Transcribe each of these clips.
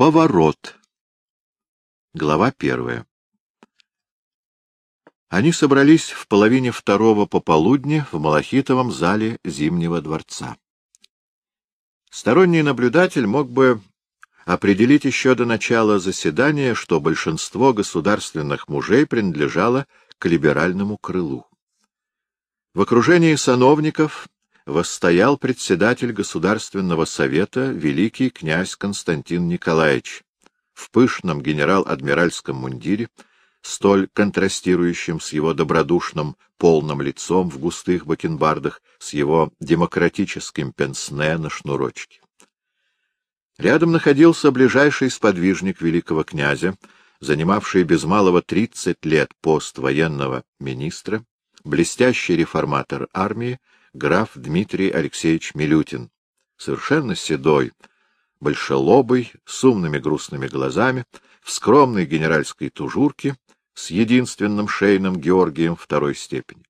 Поворот. Глава первая. Они собрались в половине второго пополудни в Малахитовом зале Зимнего дворца. Сторонний наблюдатель мог бы определить еще до начала заседания, что большинство государственных мужей принадлежало к либеральному крылу. В окружении сановников восстоял председатель Государственного совета великий князь Константин Николаевич в пышном генерал-адмиральском мундире, столь контрастирующим с его добродушным полным лицом в густых бакенбардах, с его демократическим пенсне на шнурочке. Рядом находился ближайший сподвижник великого князя, занимавший без малого тридцать лет пост военного министра, блестящий реформатор армии, граф Дмитрий Алексеевич Милютин, совершенно седой, большелобый, с умными грустными глазами, в скромной генеральской тужурке, с единственным шейным Георгием второй степени.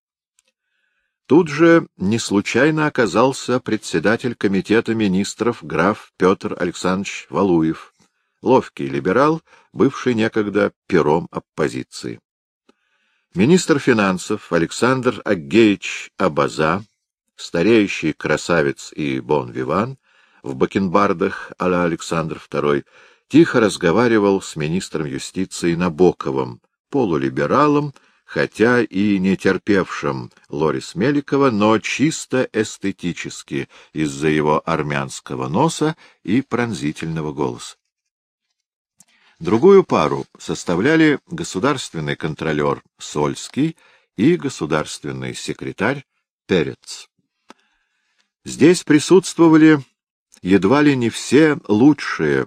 Тут же не случайно оказался председатель комитета министров граф Петр Александрович Валуев, ловкий либерал, бывший некогда пером оппозиции. Министр финансов Александр Аггеевич Абаза, стареющий красавец и бон-виван, в бакенбардах а Александр II, тихо разговаривал с министром юстиции Набоковым, полулибералом, хотя и не терпевшим Лорис Меликова, но чисто эстетически из-за его армянского носа и пронзительного голоса. Другую пару составляли государственный контролер Сольский и государственный секретарь Перец. Здесь присутствовали едва ли не все лучшие,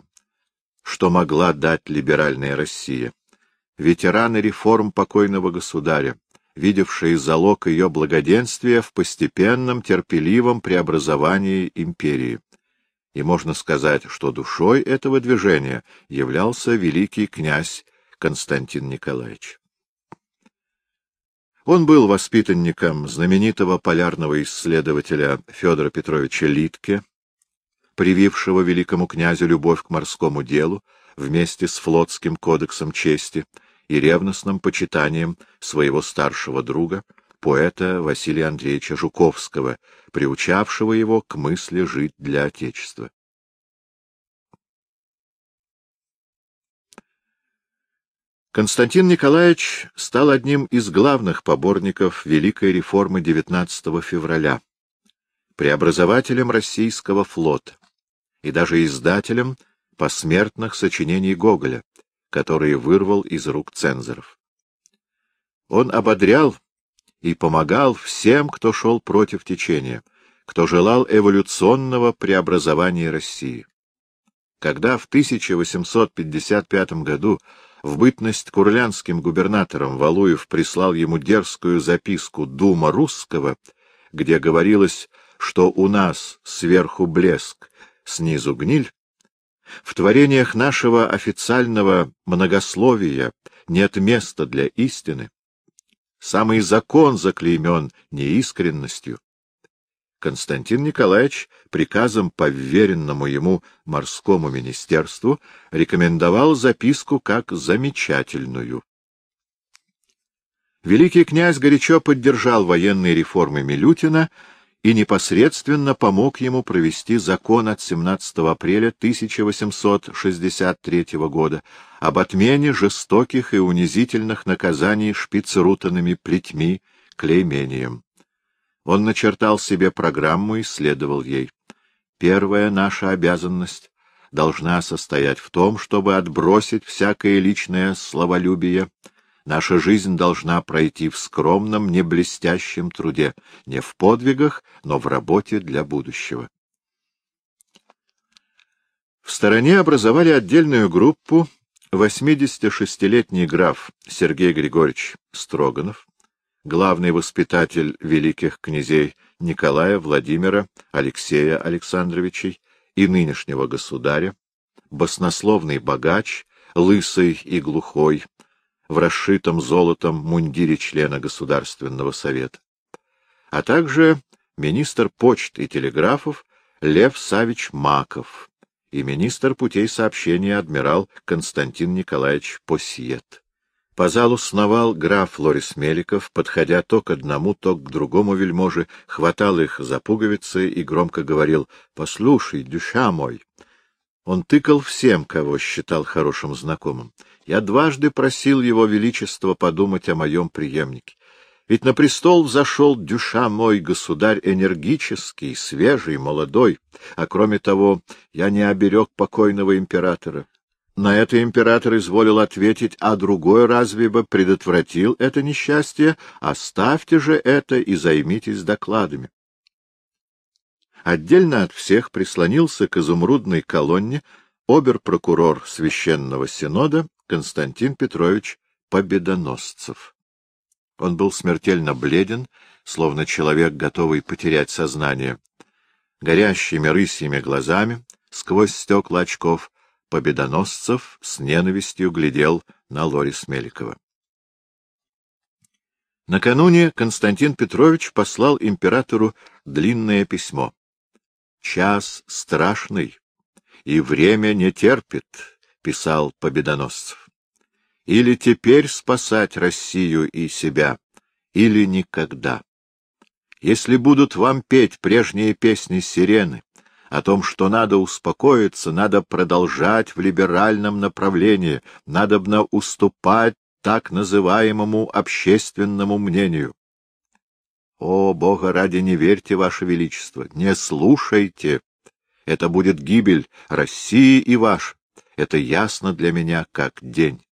что могла дать либеральная Россия. Ветераны реформ покойного государя, видевшие залог ее благоденствия в постепенном терпеливом преобразовании империи. И можно сказать, что душой этого движения являлся великий князь Константин Николаевич. Он был воспитанником знаменитого полярного исследователя Федора Петровича Литке, привившего великому князю любовь к морскому делу вместе с флотским кодексом чести и ревностным почитанием своего старшего друга, поэта Василия Андреевича Жуковского, приучавшего его к мысли жить для Отечества. Константин Николаевич стал одним из главных поборников Великой реформы 19 февраля, преобразователем российского флота и даже издателем посмертных сочинений Гоголя, которые вырвал из рук цензоров. Он ободрял и помогал всем, кто шел против течения, кто желал эволюционного преобразования России. Когда в 1855 году в бытность курлянским губернатором Валуев прислал ему дерзкую записку «Дума русского», где говорилось, что у нас сверху блеск, снизу гниль, в творениях нашего официального многословия нет места для истины. Самый закон заклеймен неискренностью. Константин Николаевич приказом, поверенному ему морскому министерству, рекомендовал записку как замечательную. Великий князь горячо поддержал военные реформы Милютина и непосредственно помог ему провести закон от 17 апреля 1863 года об отмене жестоких и унизительных наказаний шпицерутанными плетьми, клеймением. Он начертал себе программу и следовал ей. Первая наша обязанность должна состоять в том, чтобы отбросить всякое личное словолюбие. Наша жизнь должна пройти в скромном, не блестящем труде, не в подвигах, но в работе для будущего. В стороне образовали отдельную группу 86-летний граф Сергей Григорьевич Строганов, главный воспитатель великих князей Николая, Владимира, Алексея Александровичей и нынешнего государя, баснословный богач, лысый и глухой, в расшитом золотом мундире члена Государственного совета, а также министр почт и телеграфов Лев Савич Маков и министр путей сообщения адмирал Константин Николаевич Посьет. По залу сновал граф Лорис Меликов, подходя то к одному, то к другому вельможе, хватал их за пуговицы и громко говорил «Послушай, дюша мой!» Он тыкал всем, кого считал хорошим знакомым. Я дважды просил его величество подумать о моем преемнике. Ведь на престол взошел дюша мой государь энергический, свежий, молодой, а кроме того, я не оберег покойного императора. На это император изволил ответить, а другой разве бы предотвратил это несчастье? Оставьте же это и займитесь докладами. Отдельно от всех прислонился к изумрудной колонне обер-прокурор Священного Синода Константин Петрович Победоносцев. Он был смертельно бледен, словно человек, готовый потерять сознание. Горящими рысьими глазами, сквозь стекла очков, Победоносцев с ненавистью глядел на Лорис Меликова. Накануне Константин Петрович послал императору длинное письмо. «Час страшный, и время не терпит», — писал Победоносцев. «Или теперь спасать Россию и себя, или никогда. Если будут вам петь прежние песни сирены, о том, что надо успокоиться, надо продолжать в либеральном направлении, надобно уступать так называемому общественному мнению. О, Бога ради, не верьте, Ваше Величество, не слушайте. Это будет гибель России и ваш. Это ясно для меня, как день.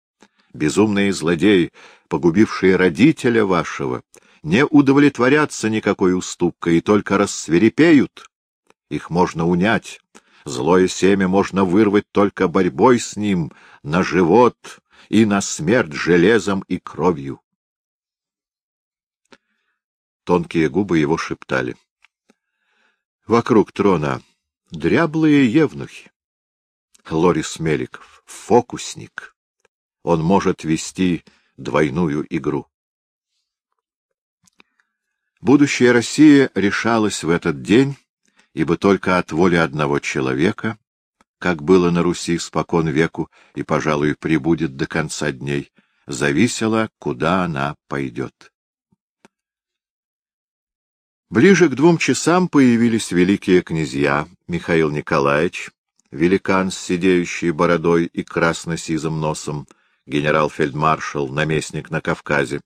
Безумные злодеи, погубившие родителя вашего, не удовлетворятся никакой уступкой и только рассверепеют их можно унять. Злое семя можно вырвать только борьбой с ним на живот и на смерть железом и кровью. Тонкие губы его шептали. Вокруг трона дряблые евнухи. Лорис Меликов, фокусник. Он может вести двойную игру. Будущее России решалось в этот день ибо только от воли одного человека, как было на Руси спокон веку и, пожалуй, прибудет до конца дней, зависело, куда она пойдет. Ближе к двум часам появились великие князья Михаил Николаевич, великан с сидеющей бородой и красно-сизым носом, генерал-фельдмаршал, наместник на Кавказе,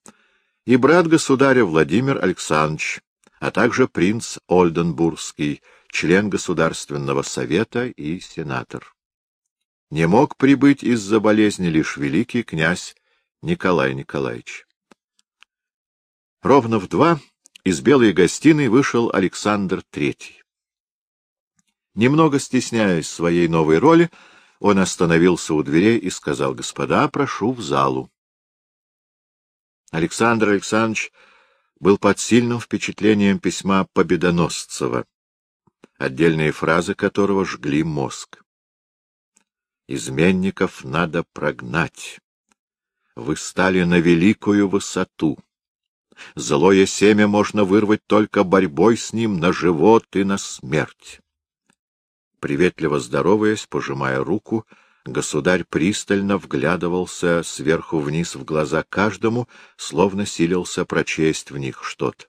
и брат государя Владимир Александрович, а также принц Ольденбургский, член Государственного совета и сенатор. Не мог прибыть из-за болезни лишь великий князь Николай Николаевич. Ровно в два из белой гостиной вышел Александр Третий. Немного стесняясь своей новой роли, он остановился у дверей и сказал, «Господа, прошу в залу». Александр Александрович был под сильным впечатлением письма Победоносцева, отдельные фразы которого жгли мозг. «Изменников надо прогнать. Вы стали на великую высоту. Злое семя можно вырвать только борьбой с ним на живот и на смерть». Приветливо здороваясь, пожимая руку, — Государь пристально вглядывался сверху вниз в глаза каждому, словно силился прочесть в них что-то.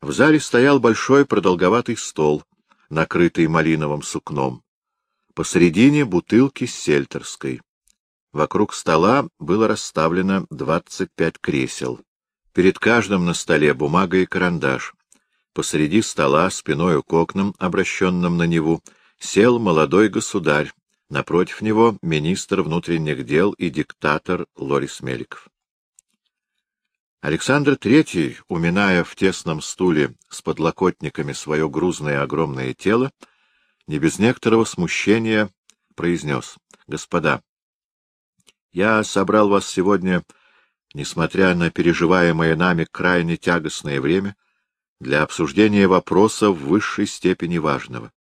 В зале стоял большой продолговатый стол, накрытый малиновым сукном. Посредине бутылки с сельтерской. Вокруг стола было расставлено двадцать пять кресел. Перед каждым на столе бумага и карандаш. Посреди стола, спиной к окнам, обращенным на Неву, сел молодой государь, Напротив него министр внутренних дел и диктатор Лорис Меликов. Александр III, уминая в тесном стуле с подлокотниками свое грузное огромное тело, не без некоторого смущения произнес. — Господа, я собрал вас сегодня, несмотря на переживаемое нами крайне тягостное время, для обсуждения вопроса в высшей степени важного.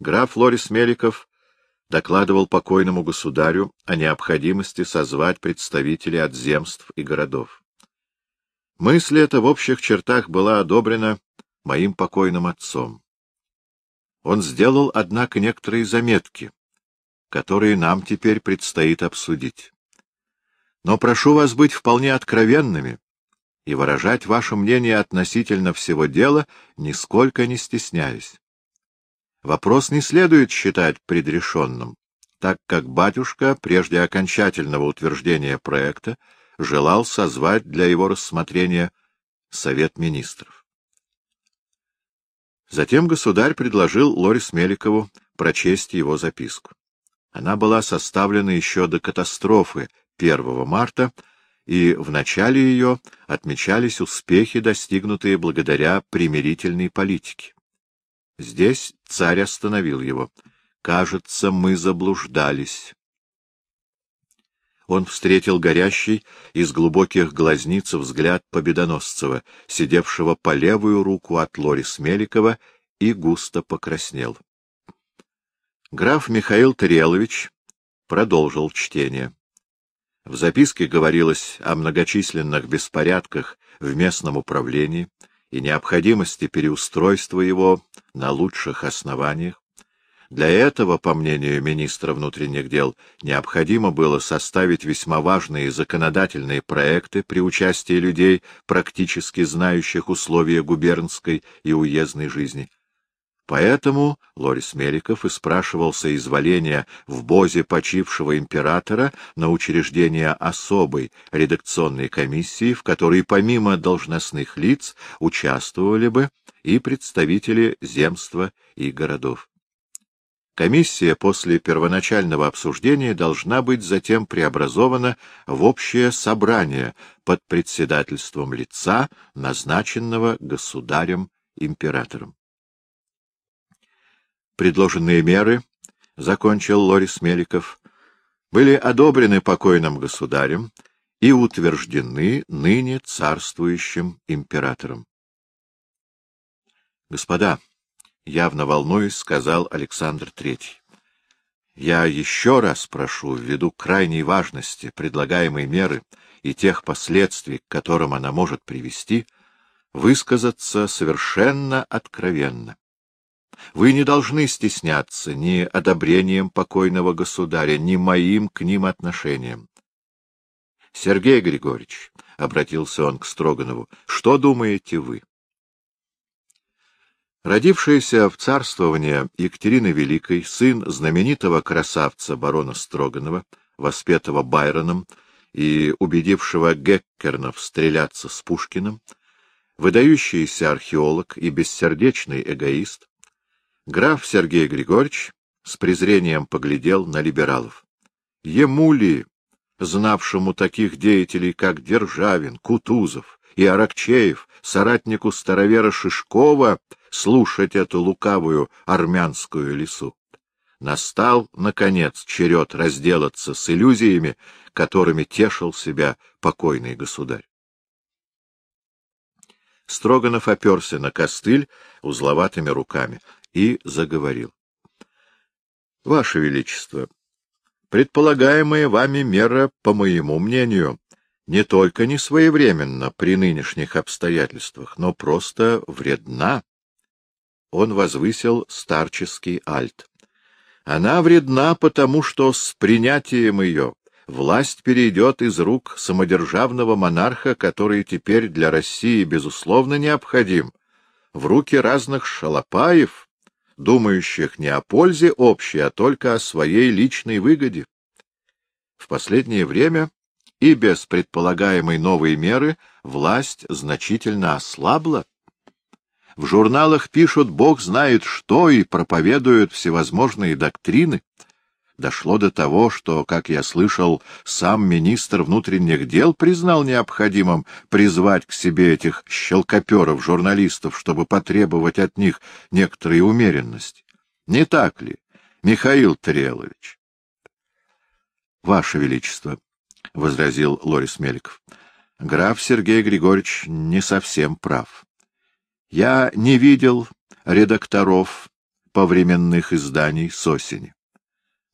Граф Лорис Меликов докладывал покойному государю о необходимости созвать представителей от земств и городов. Мысль эта в общих чертах была одобрена моим покойным отцом. он сделал, однако, некоторые заметки, которые нам теперь предстоит обсудить. Но прошу вас быть вполне откровенными и выражать ваше мнение относительно всего дела, нисколько не стесняясь. Вопрос не следует считать предрешенным, так как батюшка, прежде окончательного утверждения проекта, желал созвать для его рассмотрения Совет Министров. Затем государь предложил Лорис Меликову прочесть его записку. Она была составлена еще до катастрофы 1 марта, и в начале ее отмечались успехи, достигнутые благодаря примирительной политике. Здесь царь остановил его. «Кажется, мы заблуждались». Он встретил горящий из глубоких глазниц взгляд Победоносцева, сидевшего по левую руку от Лорис Меликова, и густо покраснел. Граф Михаил Тарелович продолжил чтение. В записке говорилось о многочисленных беспорядках в местном управлении и необходимости переустройства его на лучших основаниях. Для этого, по мнению министра внутренних дел, необходимо было составить весьма важные законодательные проекты при участии людей, практически знающих условия губернской и уездной жизни. Поэтому Лорис Меликов и спрашивал соизволения в бозе почившего императора на учреждение особой редакционной комиссии, в которой помимо должностных лиц участвовали бы и представители земства и городов. Комиссия после первоначального обсуждения должна быть затем преобразована в общее собрание под председательством лица, назначенного государем-императором. Предложенные меры, — закончил Лорис Меликов, — были одобрены покойным государем и утверждены ныне царствующим императором. Господа, — явно волнуясь, сказал Александр Третий, — я еще раз прошу, ввиду крайней важности предлагаемой меры и тех последствий, к которым она может привести, высказаться совершенно откровенно. Вы не должны стесняться ни одобрением покойного государя, ни моим к ним отношением. — Сергей Григорьевич, — обратился он к Строганову, — что думаете вы? Родившийся в царствование Екатерины Великой, сын знаменитого красавца барона Строганова, воспетого Байроном и убедившего Геккернов стреляться с Пушкиным, выдающийся археолог и бессердечный эгоист, Граф Сергей Григорьевич с презрением поглядел на либералов. Ему ли, знавшему таких деятелей, как Державин, Кутузов и Аракчеев, соратнику старовера Шишкова, слушать эту лукавую армянскую лесу? Настал, наконец, черед разделаться с иллюзиями, которыми тешил себя покойный государь. Строганов оперся на костыль узловатыми руками и заговорил. — Ваше Величество, предполагаемая вами мера, по моему мнению, не только не своевременна при нынешних обстоятельствах, но просто вредна. Он возвысил старческий альт. Она вредна, потому что с принятием ее власть перейдет из рук самодержавного монарха, который теперь для России, безусловно, необходим, в руки разных шалопаев, думающих не о пользе общей, а только о своей личной выгоде. В последнее время и без предполагаемой новой меры власть значительно ослабла. В журналах пишут «Бог знает что» и проповедуют всевозможные доктрины дошло до того, что, как я слышал, сам министр внутренних дел признал необходимым призвать к себе этих щелкоперов-журналистов, чтобы потребовать от них некоторой умеренности. Не так ли, Михаил Трелович? — Ваше Величество, — возразил Лорис Меликов, — граф Сергей Григорьевич не совсем прав. Я не видел редакторов повременных изданий с осени.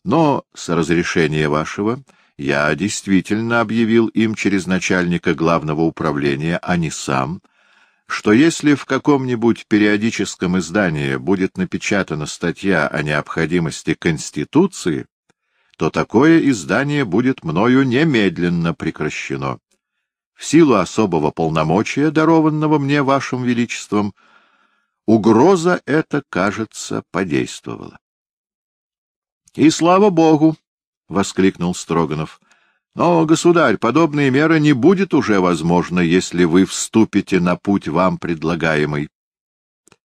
Но с разрешения вашего я действительно объявил им через начальника главного управления, а не сам, что если в каком-нибудь периодическом издании будет напечатана статья о необходимости Конституции, то такое издание будет мною немедленно прекращено. Силу особого полномочия, дарованного мне вашим величеством, угроза эта, кажется, подействовала. — И слава богу! — воскликнул Строганов. — Но, государь, подобные меры не будет уже возможно, если вы вступите на путь вам предлагаемый.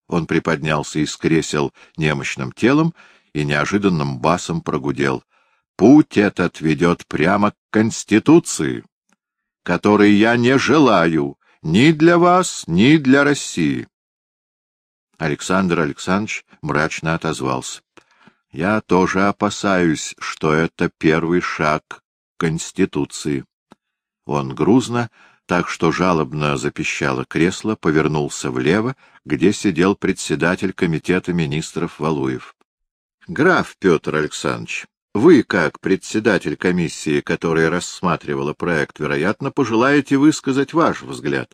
Он приподнялся из кресел немощным телом и неожиданным басом прогудел. — Путь этот ведет прямо к Конституции, которой я не желаю ни для вас, ни для России. Александр Александрович мрачно отозвался. Я тоже опасаюсь, что это первый шаг Конституции. Он грузно, так что жалобно запищало кресло, повернулся влево, где сидел председатель комитета министров Валуев. — Граф Петр Александрович, вы, как председатель комиссии, которая рассматривала проект, вероятно, пожелаете высказать ваш взгляд.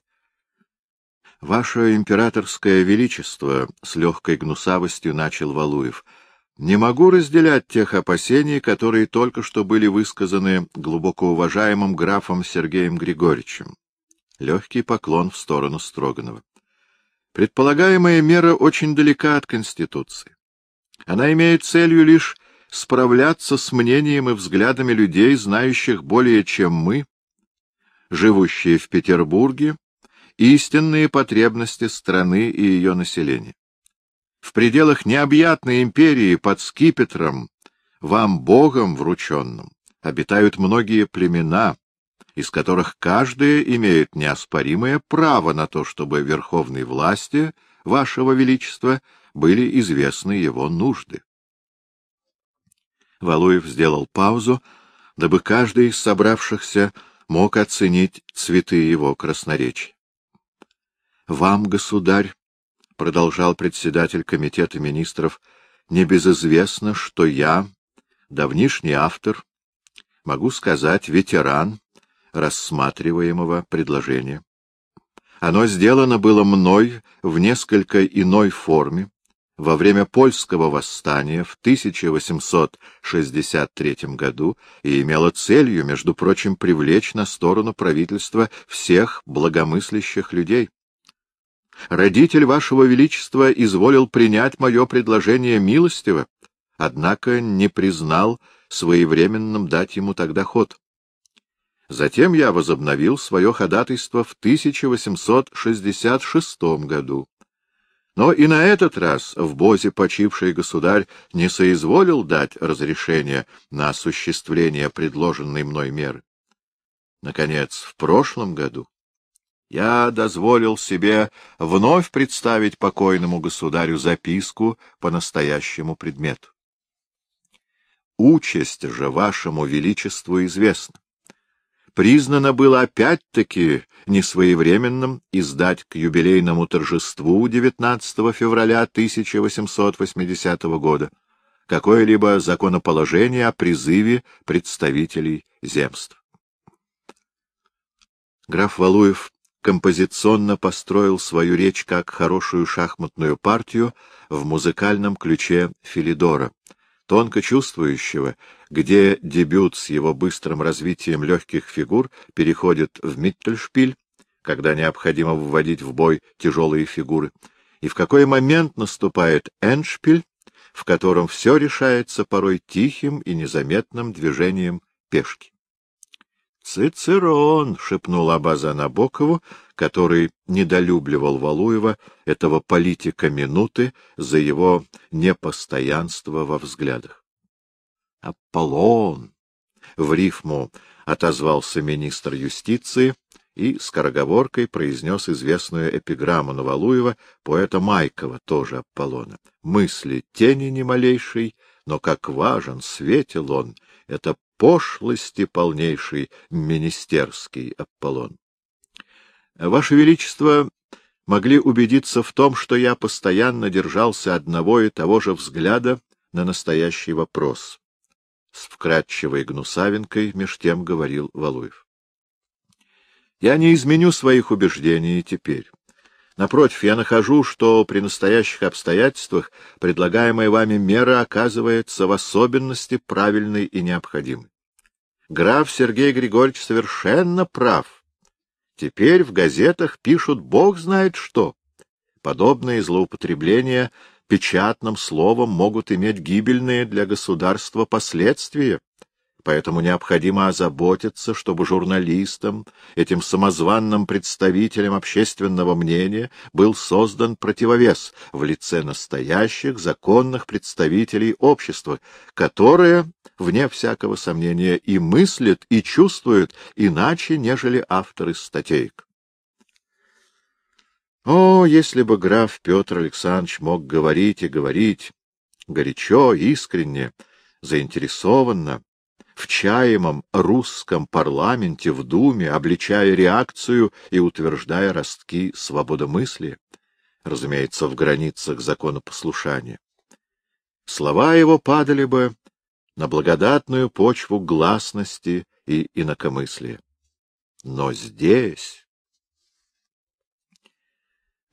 — Ваше императорское величество, — с легкой гнусавостью начал Валуев, — не могу разделять тех опасений, которые только что были высказаны глубоко уважаемым графом Сергеем Григорьевичем. Легкий поклон в сторону Строганова. Предполагаемая мера очень далека от Конституции. Она имеет целью лишь справляться с мнением и взглядами людей, знающих более чем мы, живущие в Петербурге, истинные потребности страны и ее населения в пределах необъятной империи под скипетром, вам Богом врученным, обитают многие племена, из которых каждая имеет неоспоримое право на то, чтобы верховной власти, вашего величества, были известны его нужды. Валуев сделал паузу, дабы каждый из собравшихся мог оценить цветы его красноречия. — Вам, государь, — продолжал председатель комитета министров, — небезызвестно, что я, давнишний автор, могу сказать, ветеран рассматриваемого предложения. Оно сделано было мной в несколько иной форме во время польского восстания в 1863 году и имело целью, между прочим, привлечь на сторону правительства всех благомыслящих людей. Родитель вашего величества изволил принять мое предложение милостиво, однако не признал своевременным дать ему тогда ход. Затем я возобновил свое ходатайство в 1866 году. Но и на этот раз в Бозе почивший государь не соизволил дать разрешение на осуществление предложенной мной меры. Наконец, в прошлом году я дозволил себе вновь представить покойному государю записку по настоящему предмету. Участь же вашему величеству известна. Признано было опять-таки несвоевременным издать к юбилейному торжеству 19 февраля 1880 года какое-либо законоположение о призыве представителей земств. Граф Валуев композиционно построил свою речь как хорошую шахматную партию в музыкальном ключе Филидора, тонко чувствующего, где дебют с его быстрым развитием легких фигур переходит в миттельшпиль, когда необходимо вводить в бой тяжелые фигуры, и в какой момент наступает эндшпиль, в котором все решается порой тихим и незаметным движением пешки. «Цицерон!» — шепнул Абаза Набокову, который недолюбливал Валуева, этого политика минуты, за его непостоянство во взглядах. «Аполлон!» — в рифму отозвался министр юстиции и скороговоркой произнес известную эпиграмму на Валуева, поэта Майкова, тоже Аполлона. «Мысли тени ни малейшей, но как важен, светил он, это пошлости полнейший министерский Аполлон. Ваше Величество могли убедиться в том, что я постоянно держался одного и того же взгляда на настоящий вопрос. С вкрадчивой гнусавинкой меж тем говорил Валуев. Я не изменю своих убеждений теперь. Напротив, я нахожу, что при настоящих обстоятельствах предлагаемая вами мера оказывается в особенности правильной и необходимой. Граф Сергей Григорьевич совершенно прав. Теперь в газетах пишут бог знает что. Подобные злоупотребления печатным словом могут иметь гибельные для государства последствия. Поэтому необходимо озаботиться, чтобы журналистам, этим самозванным представителям общественного мнения, был создан противовес в лице настоящих законных представителей общества, которые, вне всякого сомнения, и мыслят, и чувствуют иначе, нежели авторы статейк. О, если бы граф Петр Александрович мог говорить и говорить горячо, искренне, заинтересованно, в чаемом русском парламенте в Думе, обличая реакцию и утверждая ростки свободомыслия, разумеется, в границах законопослушания. Слова его падали бы на благодатную почву гласности и инакомыслия. Но здесь...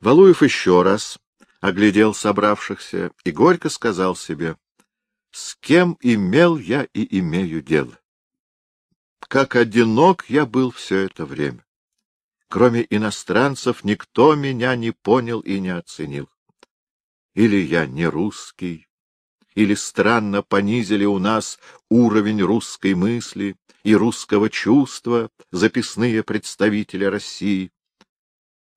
Валуев еще раз оглядел собравшихся и горько сказал себе, с кем имел я и имею дело. Как одинок я был все это время. Кроме иностранцев никто меня не понял и не оценил. Или я не русский, или странно понизили у нас уровень русской мысли и русского чувства записные представители России.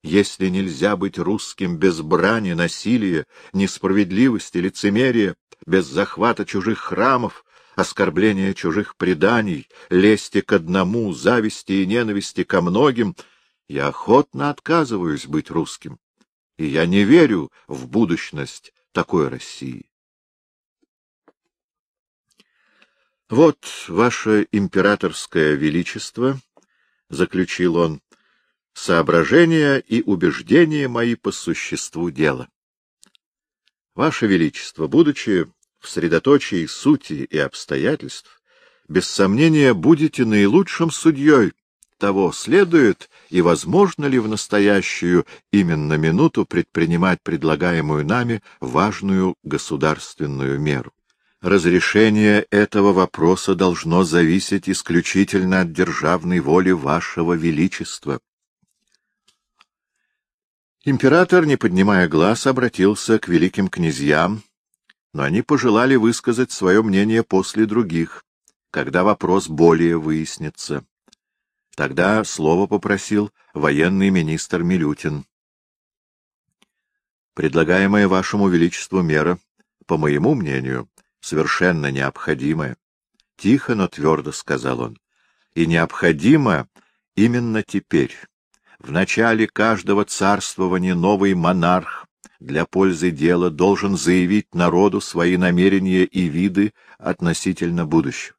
Если нельзя быть русским без брани, насилия, несправедливости, лицемерия, без захвата чужих храмов, оскорбления чужих преданий, лести к одному, зависти и ненависти ко многим, я охотно отказываюсь быть русским, и я не верю в будущность такой России. Вот, ваше императорское величество, — заключил он, — соображения и убеждения мои по существу дела. Ваше Величество, будучи в средоточии сути и обстоятельств, без сомнения будете наилучшим судьей того, следует и возможно ли в настоящую именно минуту предпринимать предлагаемую нами важную государственную меру. Разрешение этого вопроса должно зависеть исключительно от державной воли Вашего Величества. Император, не поднимая глаз, обратился к великим князьям, но они пожелали высказать свое мнение после других, когда вопрос более выяснится. Тогда слово попросил военный министр Милютин. Предлагаемая вашему величеству мера, по моему мнению, совершенно необходимая. Тихо, но твердо сказал он. И необходимо именно теперь. В начале каждого царствования новый монарх для пользы дела должен заявить народу свои намерения и виды относительно будущего.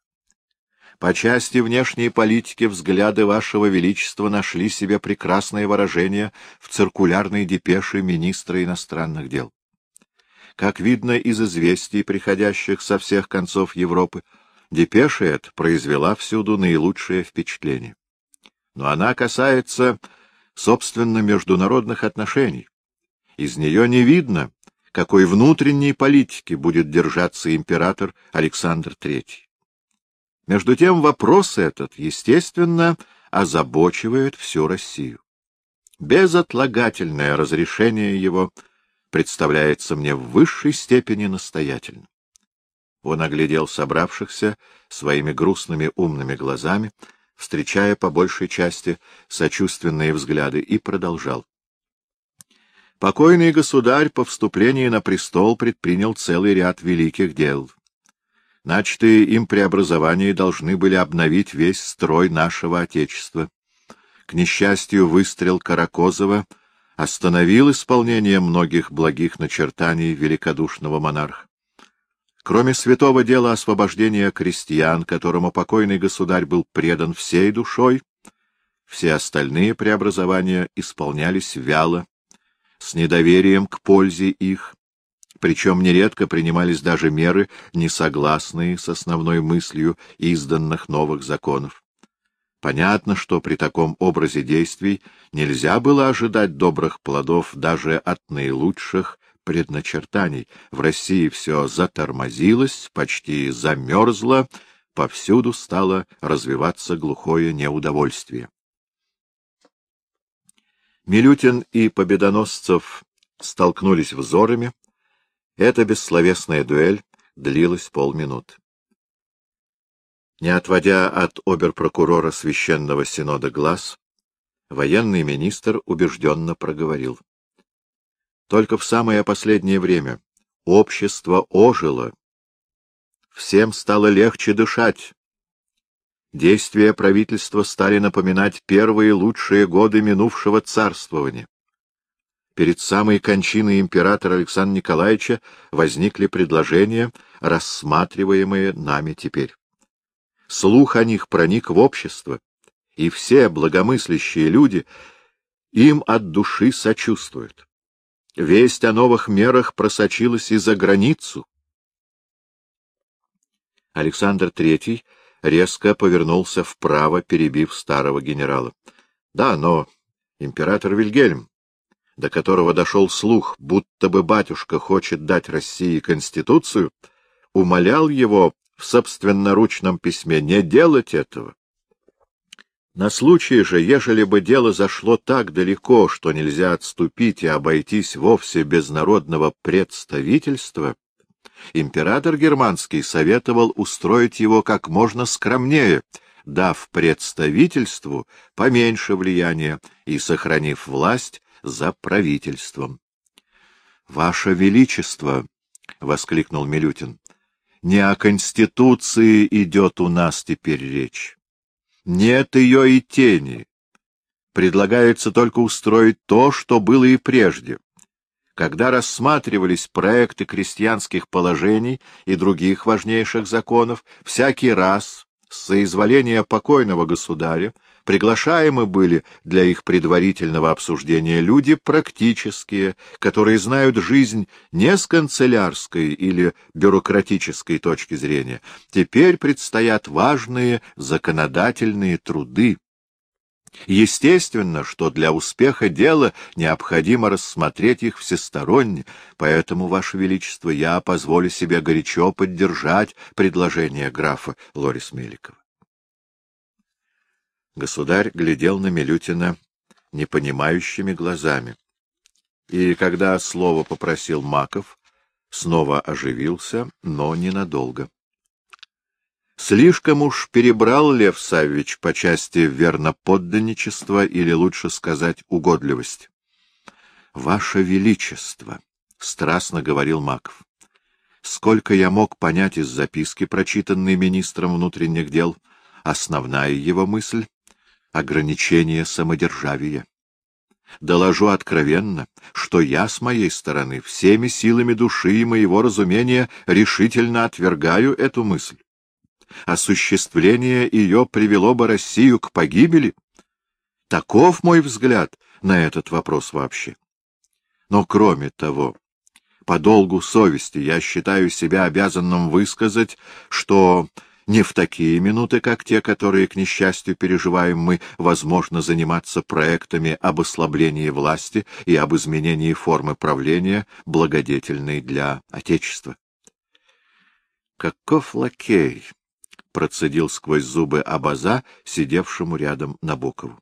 По части внешней политики взгляды Вашего Величества нашли себе прекрасное выражение в циркулярной депеше министра иностранных дел. Как видно из известий, приходящих со всех концов Европы, депеша эта произвела всюду наилучшее впечатление. Но она касается собственно, международных отношений. Из нее не видно, какой внутренней политики будет держаться император Александр III. Между тем вопрос этот, естественно, озабочивает всю Россию. Безотлагательное разрешение его представляется мне в высшей степени настоятельным. Он оглядел собравшихся своими грустными умными глазами, встречая по большей части сочувственные взгляды, и продолжал. Покойный государь по вступлении на престол предпринял целый ряд великих дел. Начатые им преобразования должны были обновить весь строй нашего Отечества. К несчастью, выстрел Каракозова остановил исполнение многих благих начертаний великодушного монарха. Кроме святого дела освобождения крестьян, которому покойный государь был предан всей душой, все остальные преобразования исполнялись вяло, с недоверием к пользе их, причем нередко принимались даже меры, несогласные с основной мыслью изданных новых законов. Понятно, что при таком образе действий нельзя было ожидать добрых плодов даже от наилучших предначертаний. В России все затормозилось, почти замерзло, повсюду стало развиваться глухое неудовольствие. Милютин и Победоносцев столкнулись взорами. Эта бессловесная дуэль длилась полминуты. Не отводя от оберпрокурора священного синода глаз, военный министр убежденно проговорил. Только в самое последнее время общество ожило. Всем стало легче дышать. Действия правительства стали напоминать первые лучшие годы минувшего царствования. Перед самой кончиной императора Александра Николаевича возникли предложения, рассматриваемые нами теперь. Слух о них проник в общество, и все благомыслящие люди им от души сочувствуют. Весть о новых мерах просочилась и за границу. Александр Третий резко повернулся вправо, перебив старого генерала. Да, но император Вильгельм, до которого дошел слух, будто бы батюшка хочет дать России конституцию, умолял его в собственноручном письме не делать этого. На случай же, ежели бы дело зашло так далеко, что нельзя отступить и обойтись вовсе без народного представительства, император германский советовал устроить его как можно скромнее, дав представительству поменьше влияния и сохранив власть за правительством. — Ваше Величество! — воскликнул Милютин. — Не о Конституции идет у нас теперь речь. Нет ее и тени. Предлагается только устроить то, что было и прежде. Когда рассматривались проекты крестьянских положений и других важнейших законов, всякий раз соизволения покойного государя приглашаемы были для их предварительного обсуждения люди практические, которые знают жизнь не с канцелярской или бюрократической точки зрения. Теперь предстоят важные законодательные труды. Естественно, что для успеха дела необходимо рассмотреть их всесторонне, поэтому, Ваше Величество, я позволю себе горячо поддержать предложение графа Лорис Меликова. Государь глядел на Милютина непонимающими глазами. И когда слово попросил Маков, снова оживился, но ненадолго. Слишком уж перебрал Лев Саввич по части верноподданничества или, лучше сказать, угодливость. — Ваше Величество! — страстно говорил Маков. — Сколько я мог понять из записки, прочитанной министром внутренних дел, основная его мысль ограничение самодержавия. Доложу откровенно, что я с моей стороны всеми силами души и моего разумения решительно отвергаю эту мысль. Осуществление ее привело бы Россию к погибели. Таков мой взгляд на этот вопрос вообще. Но кроме того, по долгу совести я считаю себя обязанным высказать, что не в такие минуты, как те, которые, к несчастью, переживаем мы, возможно заниматься проектами об ослаблении власти и об изменении формы правления, благодетельной для Отечества. «Каков лакей!» — процедил сквозь зубы Абаза, сидевшему рядом Набокову.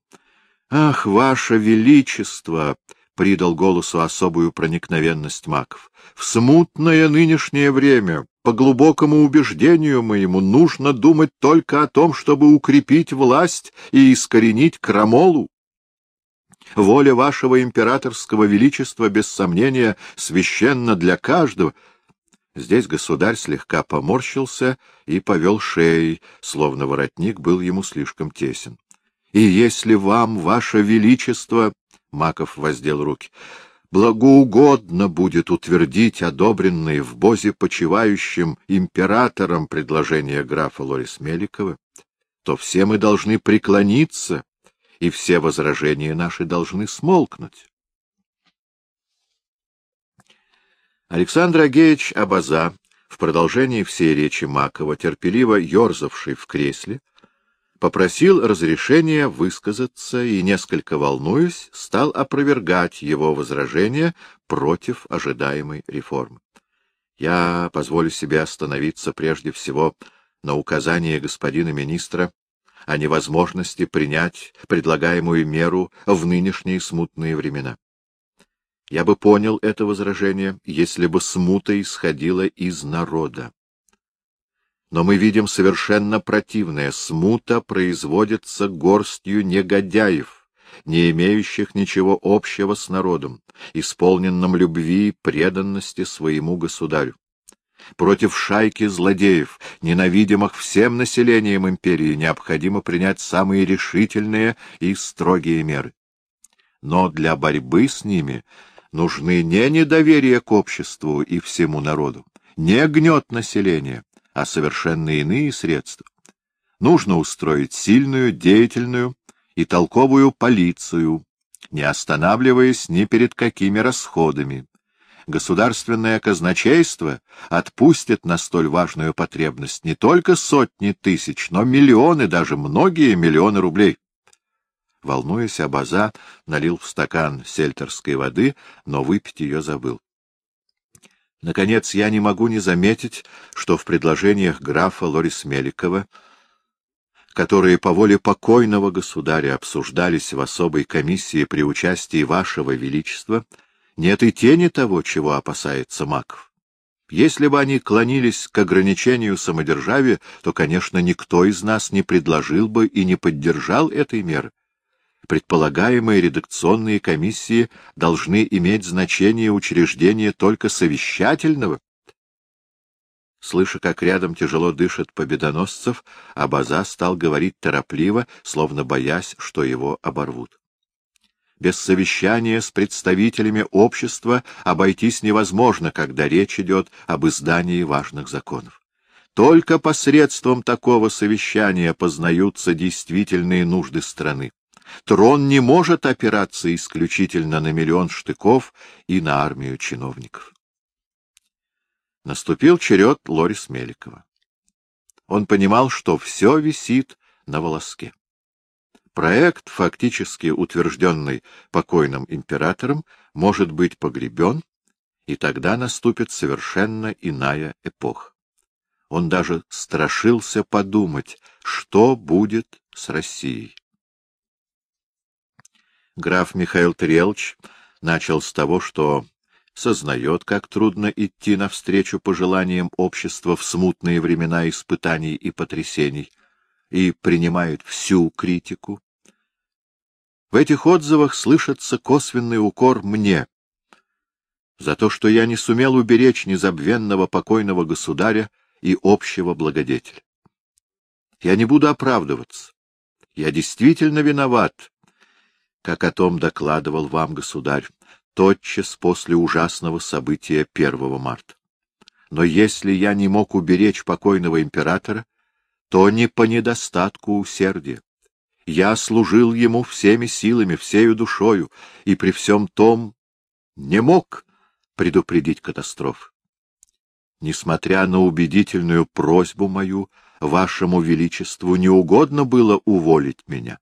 «Ах, ваше величество!» — придал голосу особую проникновенность Маков. — В смутное нынешнее время, по глубокому убеждению моему, нужно думать только о том, чтобы укрепить власть и искоренить крамолу. Воля вашего императорского величества, без сомнения, священна для каждого. Здесь государь слегка поморщился и повел шеей, словно воротник был ему слишком тесен. И если вам, ваше величество, Маков воздел руки. Благоугодно будет утвердить одобренные в Бозе почивающим императором предложение графа Лорис Меликова, то все мы должны преклониться, и все возражения наши должны смолкнуть. Александр Агеевич Абаза, в продолжении всей речи Макова, терпеливо ерзавший в кресле, попросил разрешения высказаться и, несколько волнуясь, стал опровергать его возражения против ожидаемой реформы. Я позволю себе остановиться прежде всего на указании господина министра о невозможности принять предлагаемую меру в нынешние смутные времена. Я бы понял это возражение, если бы смута исходила из народа. Но мы видим совершенно противное. Смута производится горстью негодяев, не имеющих ничего общего с народом, исполненным любви и преданности своему государю. Против шайки злодеев, ненавидимых всем населением империи, необходимо принять самые решительные и строгие меры. Но для борьбы с ними нужны не недоверие к обществу и всему народу, не гнет населения, а совершенно иные средства. Нужно устроить сильную, деятельную и толковую полицию, не останавливаясь ни перед какими расходами. Государственное казначейство отпустит на столь важную потребность не только сотни тысяч, но миллионы, даже многие миллионы рублей. Волнуясь, Абаза налил в стакан сельтерской воды, но выпить ее забыл. Наконец, я не могу не заметить, что в предложениях графа Лорис Меликова, которые по воле покойного государя обсуждались в особой комиссии при участии вашего величества, нет и тени того, чего опасается Маков. Если бы они клонились к ограничению самодержавия, то, конечно, никто из нас не предложил бы и не поддержал этой меры предполагаемые редакционные комиссии должны иметь значение учреждения только совещательного. Слыша, как рядом тяжело дышат победоносцев, Абаза стал говорить торопливо, словно боясь, что его оборвут. Без совещания с представителями общества обойтись невозможно, когда речь идет об издании важных законов. Только посредством такого совещания познаются действительные нужды страны. Трон не может опираться исключительно на миллион штыков и на армию чиновников. Наступил черед Лорис Меликова. Он понимал, что все висит на волоске. Проект, фактически утвержденный покойным императором, может быть погребен, и тогда наступит совершенно иная эпоха. Он даже страшился подумать, что будет с Россией. Граф Михаил Трелч начал с того, что сознает, как трудно идти навстречу пожеланиям общества в смутные времена испытаний и потрясений, и принимает всю критику. В этих отзывах слышится косвенный укор мне за то, что я не сумел уберечь незабвенного покойного государя и общего благодетеля. Я не буду оправдываться. Я действительно виноват как о том докладывал вам государь, тотчас после ужасного события 1 марта. Но если я не мог уберечь покойного императора, то не по недостатку усердия. Я служил ему всеми силами, всею душою, и при всем том не мог предупредить катастроф. Несмотря на убедительную просьбу мою, вашему величеству не угодно было уволить меня.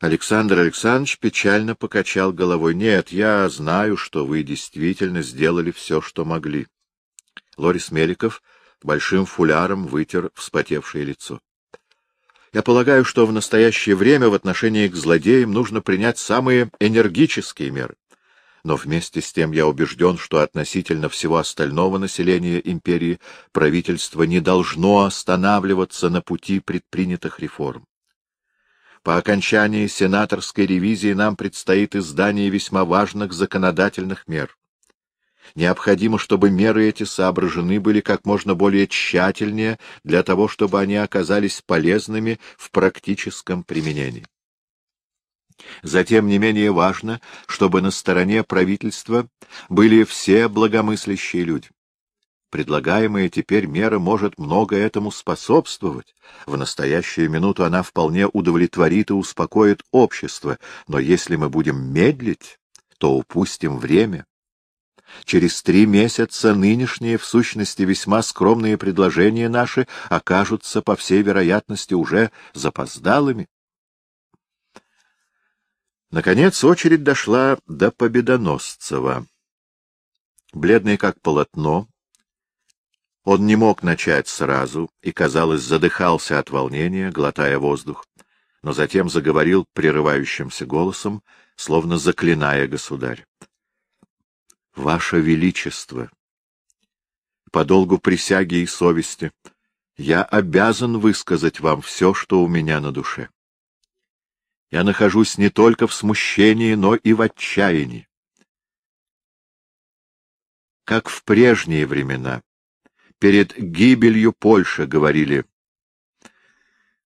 Александр Александрович печально покачал головой. — Нет, я знаю, что вы действительно сделали все, что могли. Лорис Меликов большим фуляром вытер вспотевшее лицо. Я полагаю, что в настоящее время в отношении к злодеям нужно принять самые энергические меры. Но вместе с тем я убежден, что относительно всего остального населения империи правительство не должно останавливаться на пути предпринятых реформ. По окончании сенаторской ревизии нам предстоит издание весьма важных законодательных мер. Необходимо, чтобы меры эти соображены были как можно более тщательнее для того, чтобы они оказались полезными в практическом применении. Затем не менее важно, чтобы на стороне правительства были все благомыслящие люди. Предлагаемая теперь мера может много этому способствовать. В настоящую минуту она вполне удовлетворит и успокоит общество, но если мы будем медлить, то упустим время. Через три месяца нынешние, в сущности, весьма скромные предложения наши окажутся, по всей вероятности, уже запоздалыми. Наконец очередь дошла до Победоносцева. Бледный как полотно, он не мог начать сразу и, казалось, задыхался от волнения, глотая воздух, но затем заговорил прерывающимся голосом, словно заклиная государь. — Ваше Величество! По долгу присяги и совести я обязан высказать вам все, что у меня на душе. Я нахожусь не только в смущении, но и в отчаянии. Как в прежние времена, перед гибелью Польши говорили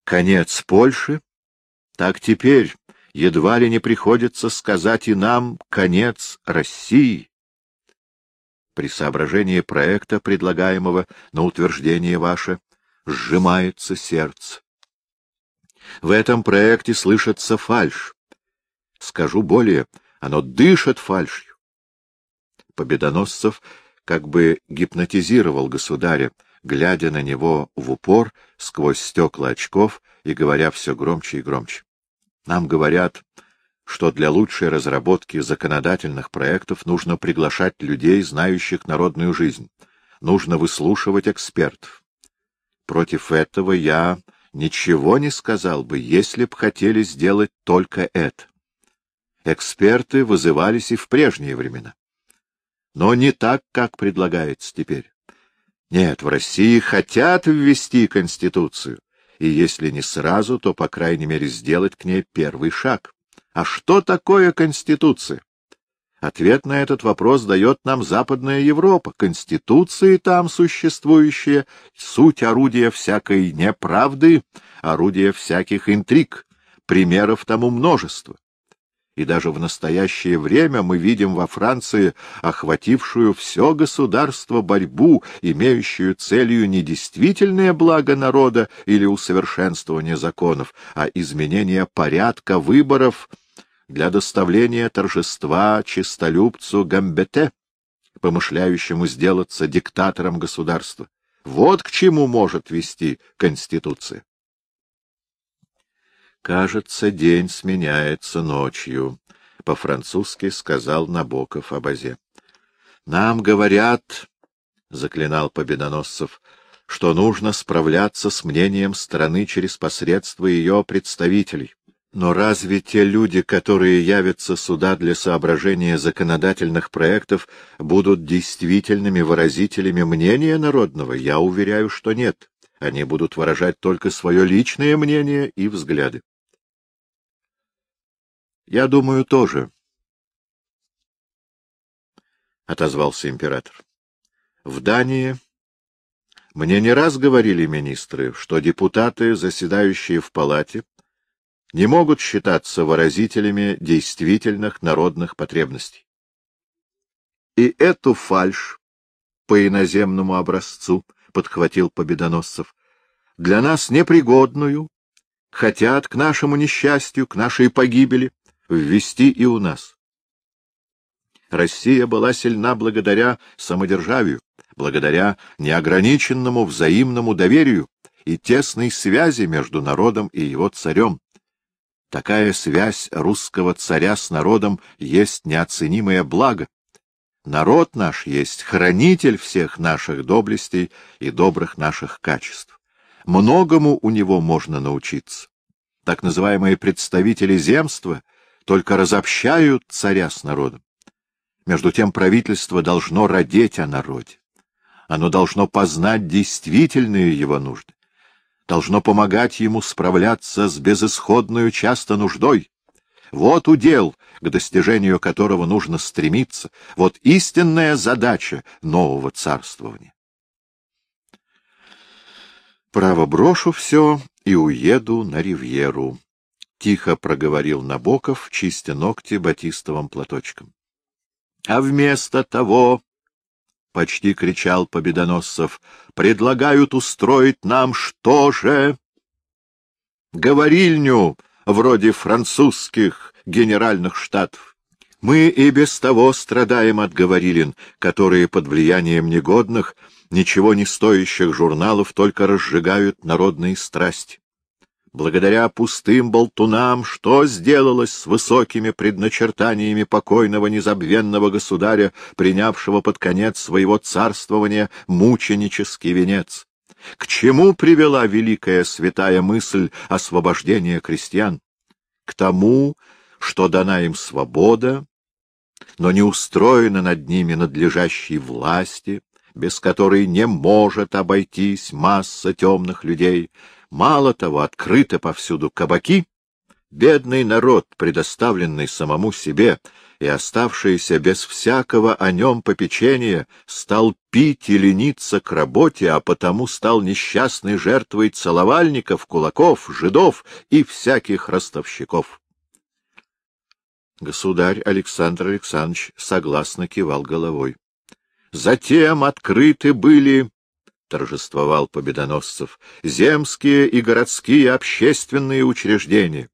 «Конец Польши», так теперь едва ли не приходится сказать и нам «конец России». При соображении проекта, предлагаемого на утверждение ваше, сжимается сердце. В этом проекте слышится фальшь. Скажу более, оно дышит фальшью. Победоносцев как бы гипнотизировал государя, глядя на него в упор сквозь стекла очков и говоря все громче и громче. Нам говорят, что для лучшей разработки законодательных проектов нужно приглашать людей, знающих народную жизнь. Нужно выслушивать экспертов. Против этого я ничего не сказал бы, если б хотели сделать только это. Эксперты вызывались и в прежние времена. Но не так, как предлагается теперь. Нет, в России хотят ввести Конституцию, и если не сразу, то, по крайней мере, сделать к ней первый шаг. А что такое Конституция? Ответ на этот вопрос дает нам Западная Европа. Конституции там существующие — суть орудия всякой неправды, орудия всяких интриг. Примеров тому множество. И даже в настоящее время мы видим во Франции охватившую все государство борьбу, имеющую целью не действительное благо народа или усовершенствование законов, а изменение порядка выборов — для доставления торжества чистолюбцу Гамбете, помышляющему сделаться диктатором государства. Вот к чему может вести Конституция. «Кажется, день сменяется ночью», — по-французски сказал Набоков Абазе. «Нам говорят, — заклинал Победоносцев, — что нужно справляться с мнением страны через посредство ее представителей. Но разве те люди, которые явятся сюда для соображения законодательных проектов, будут действительными выразителями мнения народного? Я уверяю, что нет. Они будут выражать только свое личное мнение и взгляды. Я думаю, тоже, — отозвался император. В Дании мне не раз говорили министры, что депутаты, заседающие в палате, не могут считаться выразителями действительных народных потребностей. И эту фальшь по иноземному образцу, — подхватил Победоносцев, — для нас непригодную, хотят к нашему несчастью, к нашей погибели, ввести и у нас. Россия была сильна благодаря самодержавию, благодаря неограниченному взаимному доверию и тесной связи между народом и его царем, Такая связь русского царя с народом есть неоценимое благо. Народ наш есть хранитель всех наших доблестей и добрых наших качеств. Многому у него можно научиться. Так называемые представители земства только разобщают царя с народом. Между тем правительство должно родить о народе. Оно должно познать действительные его нужды должно помогать ему справляться с безысходную часто нуждой. Вот удел, к достижению которого нужно стремиться, вот истинная задача нового царствования. Право брошу все и уеду на ривьеру, — тихо проговорил Набоков, чистя ногти батистовым платочком. А вместо того — почти кричал Победоносцев, — предлагают устроить нам что же? Говорильню, вроде французских генеральных штатов. Мы и без того страдаем от говорилин, которые под влиянием негодных, ничего не стоящих журналов только разжигают народные страсти. Благодаря пустым болтунам что сделалось с высокими предначертаниями покойного незабвенного государя, принявшего под конец своего царствования мученический венец? К чему привела великая святая мысль освобождения крестьян? К тому, что дана им свобода, но не устроена над ними надлежащей власти, без которой не может обойтись масса темных людей. Мало того, открыто повсюду кабаки, бедный народ, предоставленный самому себе и оставшийся без всякого о нем попечения, стал пить и лениться к работе, а потому стал несчастной жертвой целовальников, кулаков, жидов и всяких ростовщиков. Государь Александр Александрович согласно кивал головой. Затем открыты были, — торжествовал Победоносцев, — земские и городские общественные учреждения,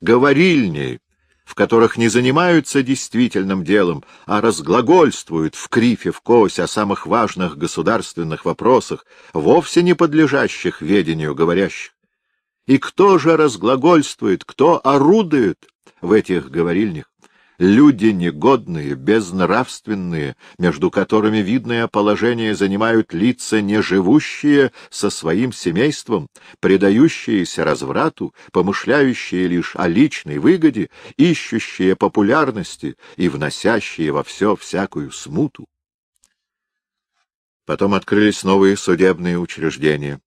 говорильни, в которых не занимаются действительным делом, а разглагольствуют в крифе в кось о самых важных государственных вопросах, вовсе не подлежащих ведению говорящих. И кто же разглагольствует, кто орудует в этих говорильнях? люди негодные, безнравственные, между которыми видное положение занимают лица, не живущие со своим семейством, предающиеся разврату, помышляющие лишь о личной выгоде, ищущие популярности и вносящие во все всякую смуту. Потом открылись новые судебные учреждения,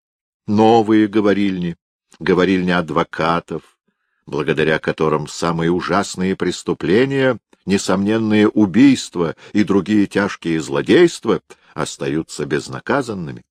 новые говорильни, говорильни адвокатов, благодаря которым самые ужасные преступления, несомненные убийства и другие тяжкие злодейства остаются безнаказанными.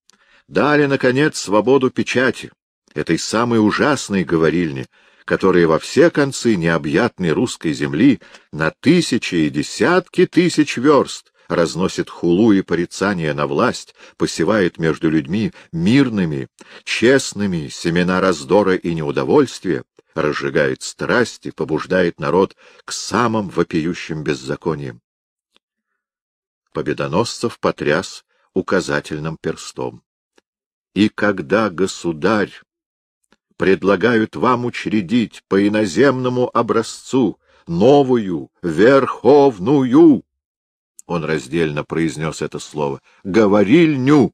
Дали, наконец, свободу печати, этой самой ужасной говорильни, которая во все концы необъятной русской земли на тысячи и десятки тысяч верст разносит хулу и порицание на власть, посевает между людьми мирными, честными семена раздора и неудовольствия, разжигает страсти, побуждает народ к самым вопиющим беззакониям. Победоносцев потряс указательным перстом. И когда, государь, предлагают вам учредить по иноземному образцу новую верховную, он раздельно произнес это слово, говорильню,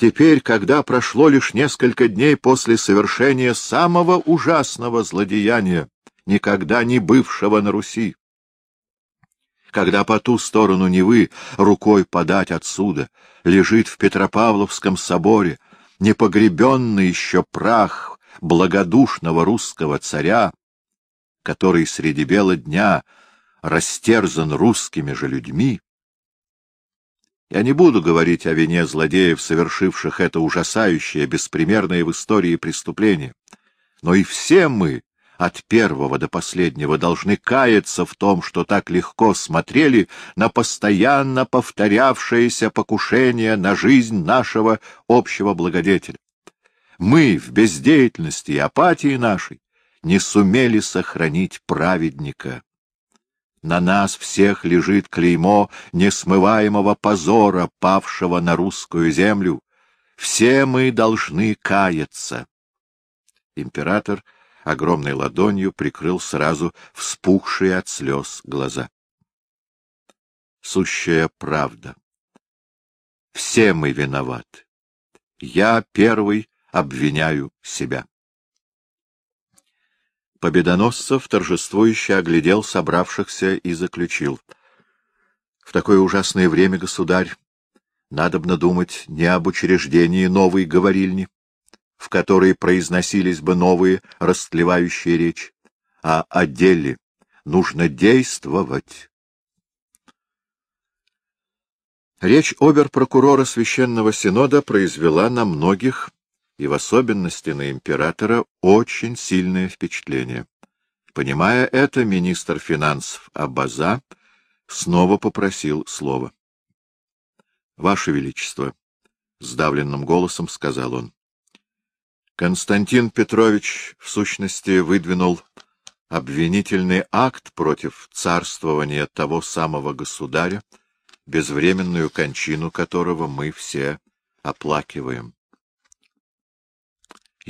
Теперь, когда прошло лишь несколько дней после совершения самого ужасного злодеяния, никогда не бывшего на Руси, когда по ту сторону Невы рукой подать отсюда лежит в Петропавловском соборе непогребенный еще прах благодушного русского царя, который среди бела дня растерзан русскими же людьми, я не буду говорить о вине злодеев, совершивших это ужасающее, беспримерное в истории преступление. Но и все мы, от первого до последнего, должны каяться в том, что так легко смотрели на постоянно повторявшееся покушение на жизнь нашего общего благодетеля. Мы в бездеятельности и апатии нашей не сумели сохранить праведника. На нас всех лежит клеймо несмываемого позора, павшего на русскую землю. Все мы должны каяться. Император огромной ладонью прикрыл сразу вспухшие от слез глаза. Сущая правда. Все мы виноваты. Я первый обвиняю себя. Победоносцев торжествующе оглядел собравшихся и заключил. — В такое ужасное время, государь, надобно думать не об учреждении новой говорильни, в которой произносились бы новые растлевающие речи, а о деле. Нужно действовать. Речь обер-прокурора Священного Синода произвела на многих и в особенности на императора очень сильное впечатление. Понимая это, министр финансов Аббаза снова попросил слова. — Ваше Величество, — сдавленным голосом сказал он, — Константин Петрович, в сущности, выдвинул обвинительный акт против царствования того самого государя, безвременную кончину которого мы все оплакиваем.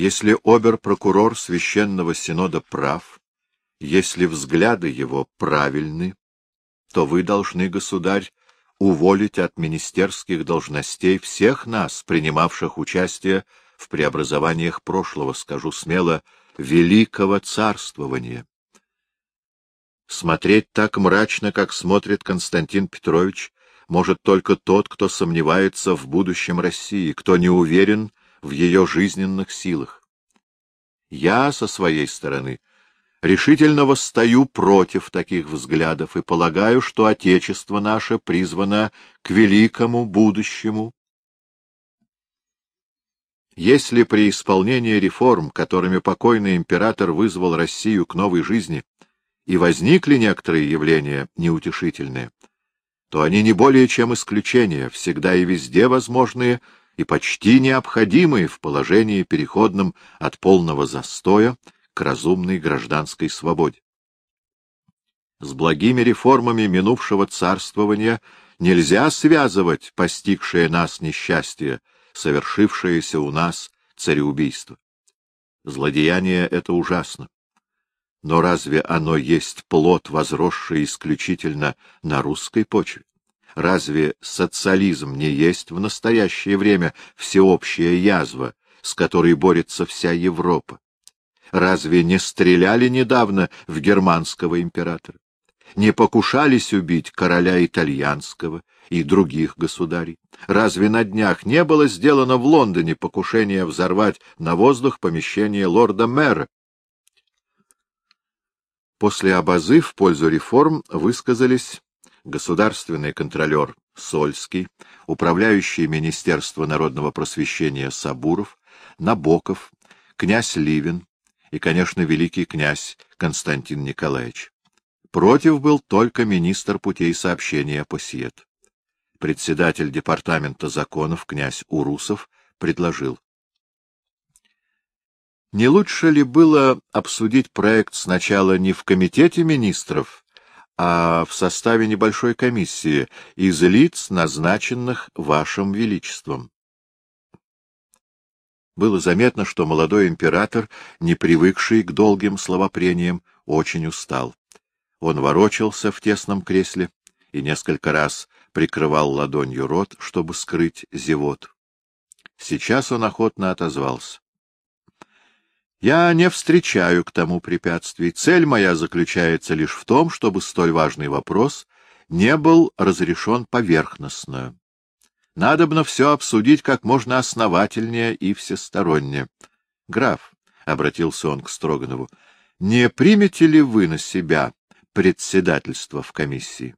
Если обер-прокурор Священного Синода прав, если взгляды его правильны, то вы должны, государь, уволить от министерских должностей всех нас, принимавших участие в преобразованиях прошлого, скажу смело, великого царствования. Смотреть так мрачно, как смотрит Константин Петрович, может только тот, кто сомневается в будущем России, кто не уверен в ее жизненных силах. Я, со своей стороны, решительно восстаю против таких взглядов и полагаю, что Отечество наше призвано к великому будущему. Если при исполнении реформ, которыми покойный император вызвал Россию к новой жизни, и возникли некоторые явления неутешительные, то они не более чем исключения, всегда и везде возможные и почти необходимые в положении переходном от полного застоя к разумной гражданской свободе. С благими реформами минувшего царствования нельзя связывать постигшее нас несчастье, совершившееся у нас цареубийство. Злодеяние это ужасно. Но разве оно есть плод, возросший исключительно на русской почве? Разве социализм не есть в настоящее время всеобщая язва, с которой борется вся Европа? Разве не стреляли недавно в германского императора? Не покушались убить короля итальянского и других государей? Разве на днях не было сделано в Лондоне покушение взорвать на воздух помещение лорда-мэра? После обозы в пользу реформ высказались государственный контролер Сольский, управляющий Министерство народного просвещения Сабуров, Набоков, князь Ливин и, конечно, великий князь Константин Николаевич. Против был только министр путей сообщения Посиет. Председатель департамента законов князь Урусов предложил не лучше ли было обсудить проект сначала не в комитете министров, а в составе небольшой комиссии из лиц, назначенных вашим величеством? Было заметно, что молодой император, не привыкший к долгим словопрениям, очень устал. Он ворочался в тесном кресле и несколько раз прикрывал ладонью рот, чтобы скрыть зевот. Сейчас он охотно отозвался. Я не встречаю к тому препятствий. Цель моя заключается лишь в том, чтобы столь важный вопрос не был разрешен поверхностно. Надобно все обсудить как можно основательнее и всесторонне. — Граф, — обратился он к Строганову, — не примете ли вы на себя председательство в комиссии?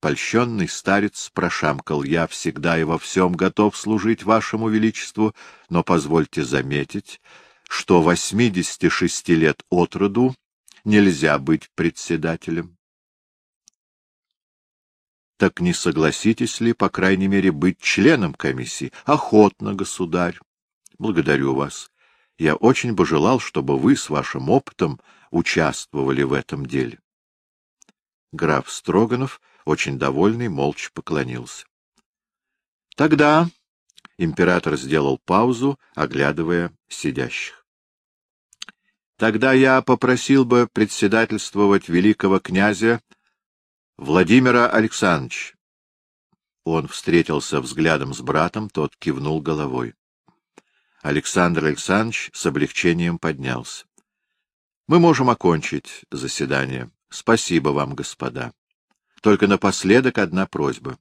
Польщенный старец прошамкал, я всегда и во всем готов служить вашему величеству, но позвольте заметить, что 86 лет от роду нельзя быть председателем. Так не согласитесь ли, по крайней мере, быть членом комиссии? Охотно, государь. Благодарю вас. Я очень бы желал, чтобы вы с вашим опытом участвовали в этом деле. Граф Строганов, очень довольный, молча поклонился. Тогда император сделал паузу, оглядывая сидящих. Тогда я попросил бы председательствовать великого князя Владимира Александровича. Он встретился взглядом с братом, тот кивнул головой. Александр Александрович с облегчением поднялся. — Мы можем окончить заседание. Спасибо вам, господа. Только напоследок одна просьба.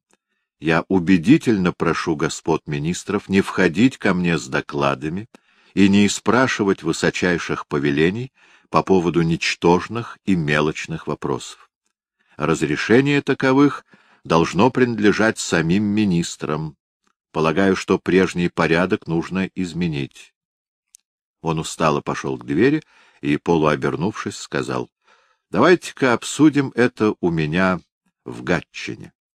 Я убедительно прошу господ министров не входить ко мне с докладами, и не спрашивать высочайших повелений по поводу ничтожных и мелочных вопросов. Разрешение таковых должно принадлежать самим министрам. Полагаю, что прежний порядок нужно изменить. Он устало пошел к двери и, полуобернувшись, сказал, — Давайте-ка обсудим это у меня в Гатчине.